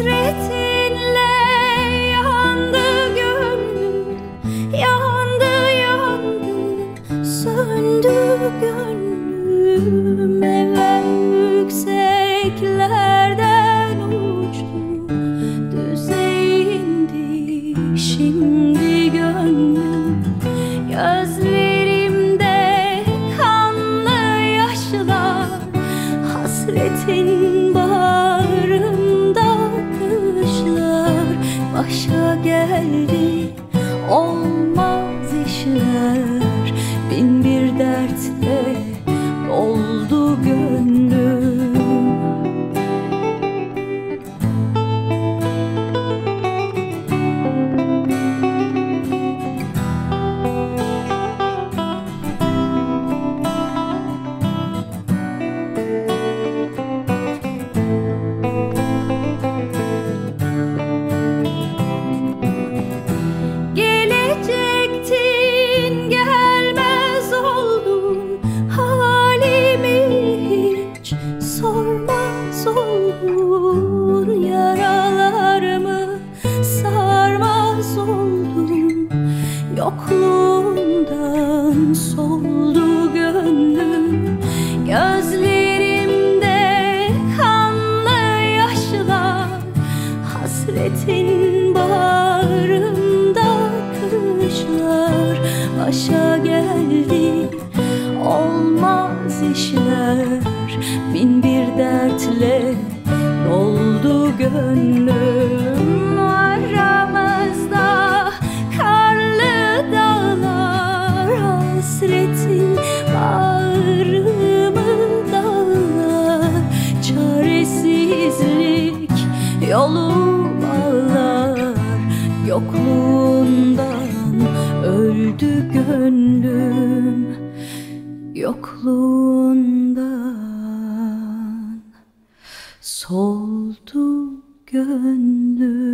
Hasretinle yandı gönlüm Yandı yandı söndü gönlüm. Evvel yükseklerden uçtu Düzeyindi şimdi gönlüm. Gözlerimde kanlı yaşlar Hasretinle sarmaz oldun Yokluğundan soldu gönlüm. Gözlerimde kanlı yaşlar Hasretin bağrımda kışlar. Başa geldi olmaz işler. Bin bir dertle doldu gönlüm yolum ağlar Yokluğundan öldü gönlüm. Yokluğundan soldu gönlüm